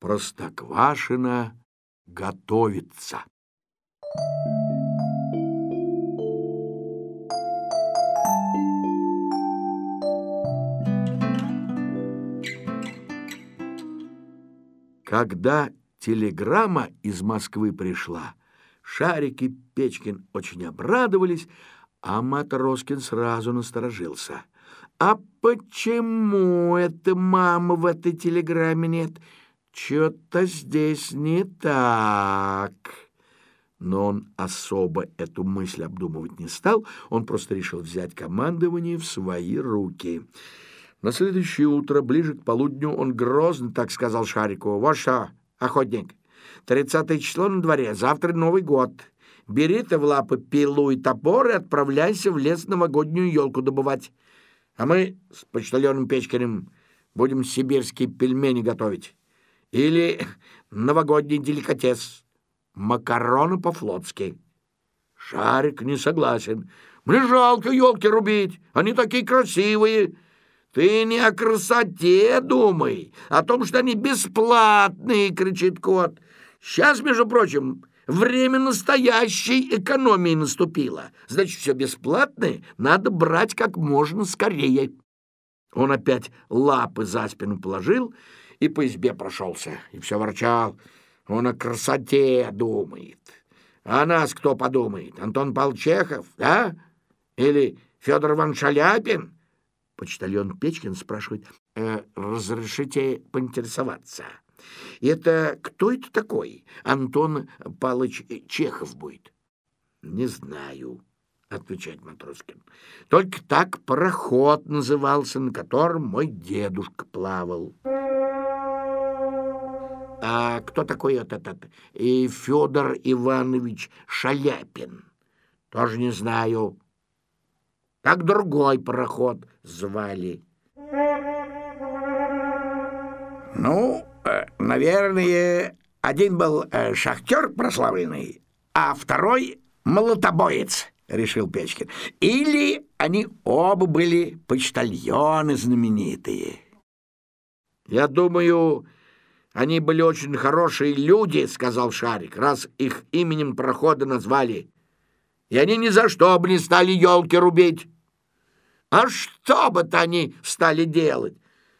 Простоквашино готовится. Когда телеграмма из Москвы пришла, Шарик и Печкин очень обрадовались, а Матроскин сразу насторожился. «А почему это мамы в этой телеграмме нет? Что-то здесь не так». Но он особо эту мысль обдумывать не стал, он просто решил взять командование в свои руки. На следующее утро, ближе к полудню, он грозно так сказал Шарику, «Вот что, охотник, тридцатое число на дворе, завтра Новый год. Бери ты в лапы пилу и топор и отправляйся в лес новогоднюю елку добывать. А мы с почтальоном Печкиным будем сибирские пельмени готовить. Или новогодний деликатес, макароны по-флотски». Шарик не согласен. «Мне жалко елки рубить, они такие красивые». «Ты не о красоте думай, о том, что они бесплатные!» — кричит кот. «Сейчас, между прочим, время настоящей экономии наступило. Значит, все бесплатное надо брать как можно скорее». Он опять лапы за спину положил и по избе прошелся, и все ворчал. Он о красоте думает. А нас кто подумает? Антон Полчехов, да? Или Федор Иван Шаляпин? Почтальон Печкин спрашивает, э, «Разрешите поинтересоваться? Это кто это такой? Антон Палыч Чехов будет?» «Не знаю», — отвечает Матроскин. «Только так пароход назывался, на котором мой дедушка плавал». «А кто такой этот, и Федор Иванович Шаляпин?» «Тоже не знаю» как другой пароход звали. Ну, э, наверное, один был э, шахтер прославленный, а второй молотобоец, решил Печкин. Или они оба были почтальоны знаменитые. Я думаю, они были очень хорошие люди, сказал Шарик, раз их именем прохода назвали и они ни за что бы не стали елки рубить. А что бы-то они стали делать?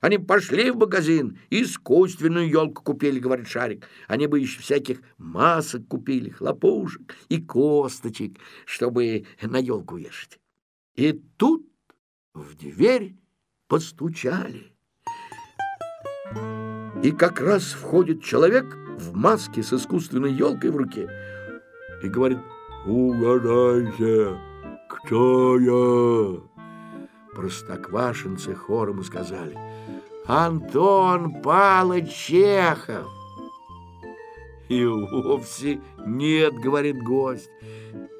Они пошли в магазин, искусственную елку купили, говорит Шарик. Они бы еще всяких масок купили, хлопушек и косточек, чтобы на елку вешать. И тут в дверь постучали. И как раз входит человек в маске с искусственной елкой в руке и говорит, «Угадайте, кто я?» Простоквашинцы хором сказали, «Антон Палыч Чехов!» «И вовсе нет, — говорит гость.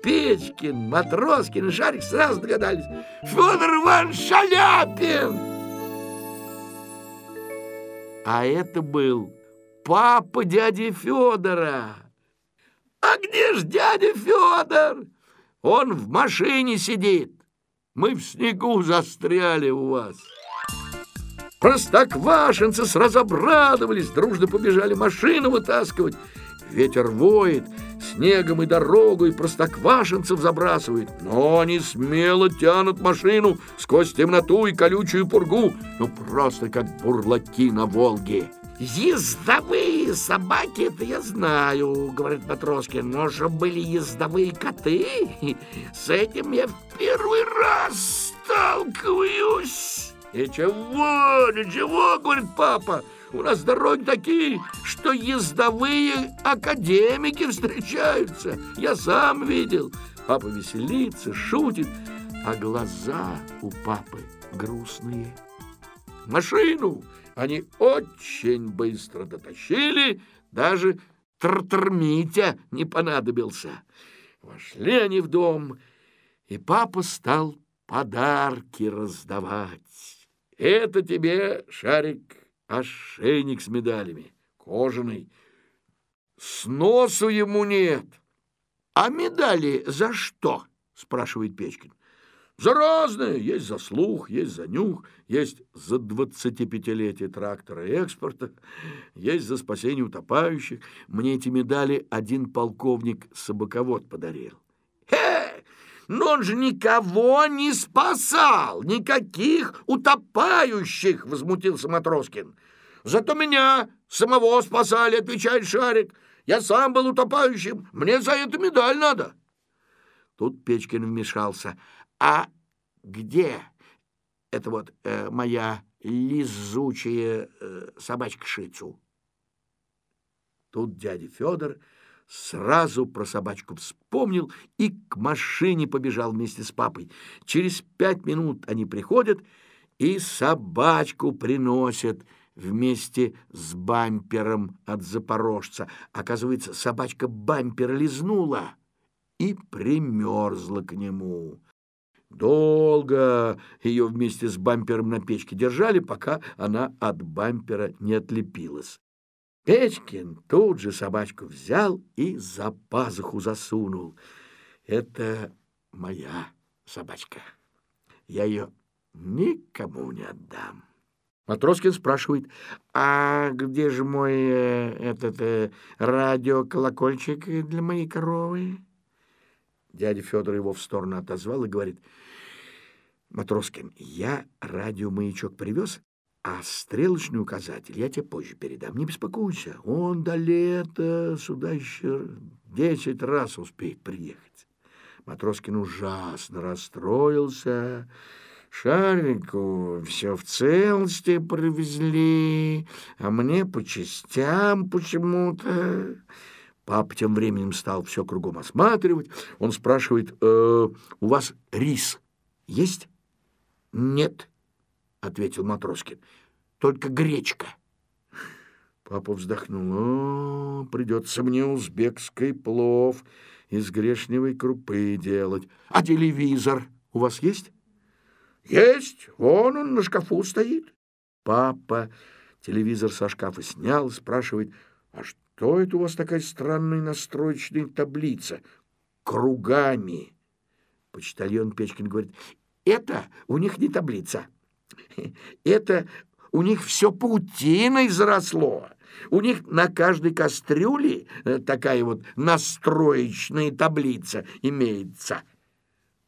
Печкин, Матроскин и Шарик сразу догадались. Федор Иванович Шаляпин! А это был папа дяди Федора. А где ж дядя Федор? Он в машине сидит. Мы в снегу застряли у вас. Простоквашинцы сразу обрадовались, дружно побежали машину вытаскивать. Ветер воет, снегом и дорогу, и простоквашинцев забрасывает. Но они смело тянут машину сквозь темноту и колючую пургу, ну просто как бурлаки на Волге. «Ездовые собаки, это я знаю», — говорит Матроскин, «но же были ездовые коты, с этим я в первый раз сталкиваюсь». «Ничего, ничего», — говорит папа, «у нас дороги такие, что ездовые академики встречаются, я сам видел». Папа веселится, шутит, а глаза у папы грустные. «Машину!» они очень быстро дотащили, даже Тартармитя не понадобился. Вошли они в дом, и папа стал подарки раздавать. Это тебе, Шарик, ошейник с медалями, кожаный. Сносу ему нет. А медали за что? спрашивает Печкин. За разное. Есть за слух, есть за нюх, есть за 25-летие трактора экспорта, есть за спасение утопающих. Мне эти медали один полковник-собаковод подарил. Но он же никого не спасал, никаких утопающих, возмутился Матроскин. Зато меня самого спасали, отвечает Шарик. Я сам был утопающим, мне за это медаль надо. Тут Печкин вмешался. А где это вот э, моя лизучая э, собачка Шицу? Тут дядя Федор сразу про собачку вспомнил и к машине побежал вместе с папой. Через пять минут они приходят и собачку приносят вместе с бампером от запорожца. Оказывается, собачка бампер лизнула и примерзла к нему. Долго ее вместе с бампером на печке держали, пока она от бампера не отлепилась. Печкин тут же собачку взял и за пазуху засунул. Это моя собачка. Я ее никому не отдам. Матроскин спрашивает, а где же мой э, этот э, радиоколокольчик для моей коровы? Дядя Федор его в сторону отозвал и говорит, Матроскин, я радиомаячок привез, а стрелочный указатель я тебе позже передам. Не беспокойся, он до лета сюда еще десять раз успеет приехать. Матроскин ужасно расстроился. Шарику все в целости привезли, а мне по частям почему-то. Папа тем временем стал все кругом осматривать. Он спрашивает, э, у вас рис есть? Нет, ответил Матроскин, только гречка. Папа вздохнул. О, придется мне узбекский плов из грешневой крупы делать. А телевизор у вас есть? Есть, вон он на шкафу стоит. Папа телевизор со шкафа снял, спрашивает, а что это у вас такая странная настроечная таблица? Кругами. Почтальон Печкин говорит, это у них не таблица. Это у них все паутиной заросло. У них на каждой кастрюле э, такая вот настроечная таблица имеется.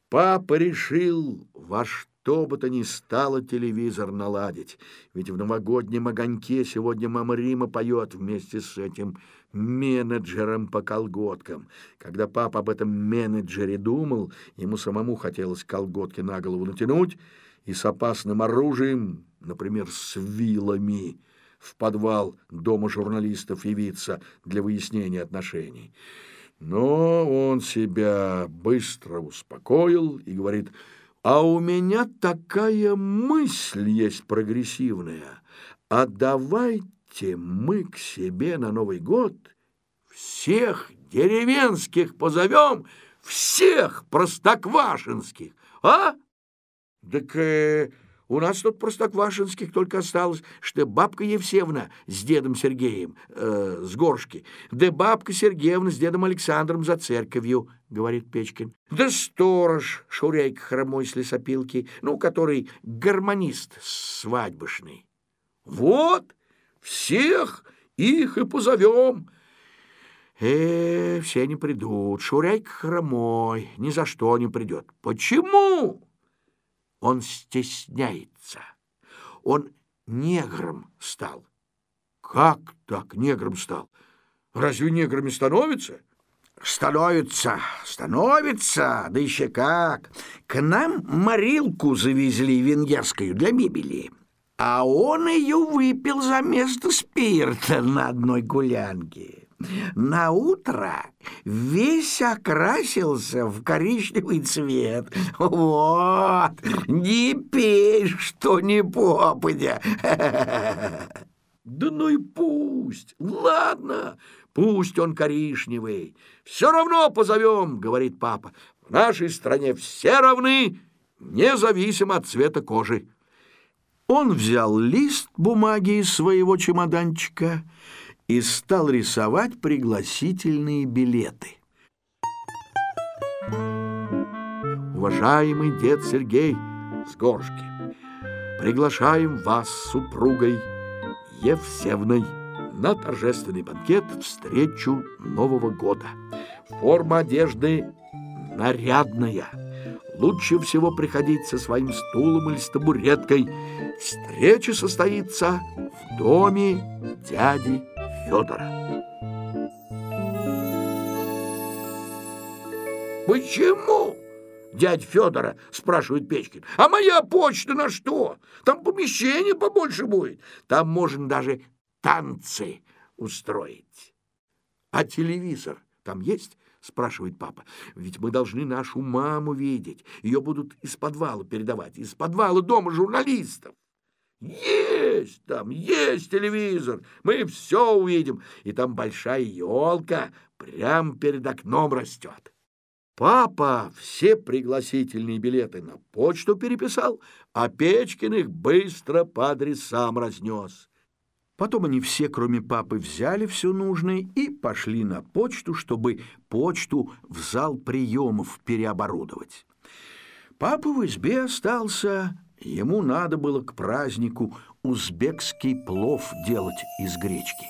Папа решил во что бы то ни стало телевизор наладить. Ведь в новогоднем огоньке сегодня мама Рима поет вместе с этим менеджером по колготкам. Когда папа об этом менеджере думал, ему самому хотелось колготки на голову натянуть и с опасным оружием, например, с вилами, в подвал дома журналистов явиться для выяснения отношений. Но он себя быстро успокоил и говорит – а у меня такая мысль есть прогрессивная. А давайте мы к себе на Новый год всех деревенских позовем, всех простоквашинских, а? Так э, у нас тут простоквашинских только осталось, что бабка Евсевна с дедом Сергеем э, с горшки, да бабка Сергеевна с дедом Александром за церковью, — говорит Печкин. Да сторож, шуряйка хромой с лесопилки, ну, который гармонист свадьбышный. Вот, всех их и позовем. Э, все не придут, шуряйка хромой ни за что не придет. Почему? Он стесняется. Он негром стал. Как так негром стал? Разве неграми становится? Становится, становится, да еще как. К нам морилку завезли венгерскую для мебели, а он ее выпил за место спирта на одной гулянке. На утро весь окрасился в коричневый цвет. Вот, не пей, что не попадя. Да ну и пусть, ладно, пусть он коричневый. Все равно позовем, говорит папа. В нашей стране все равны, независимо от цвета кожи. Он взял лист бумаги из своего чемоданчика и стал рисовать пригласительные билеты. Многоуважаемый дед Сергей с горшки, приглашаем вас с супругой Евсевной на торжественный банкет встречу Нового года. Форма одежды нарядная. Лучше всего приходить со своим стулом или с табуреткой. Встреча состоится в доме дяди Федора. «Почему?» дядь Федора, спрашивает Печкин. А моя почта на что? Там помещение побольше будет. Там можно даже танцы устроить. А телевизор там есть? спрашивает папа. Ведь мы должны нашу маму видеть. Ее будут из подвала передавать, из подвала дома журналистов. Есть там, есть телевизор, мы все увидим. И там большая елка прямо перед окном растет. Папа все пригласительные билеты на почту переписал, а Печкин их быстро по адресам разнес. Потом они все, кроме папы, взяли все нужное и пошли на почту, чтобы почту в зал приемов переоборудовать. Папа в избе остался, ему надо было к празднику узбекский плов делать из гречки.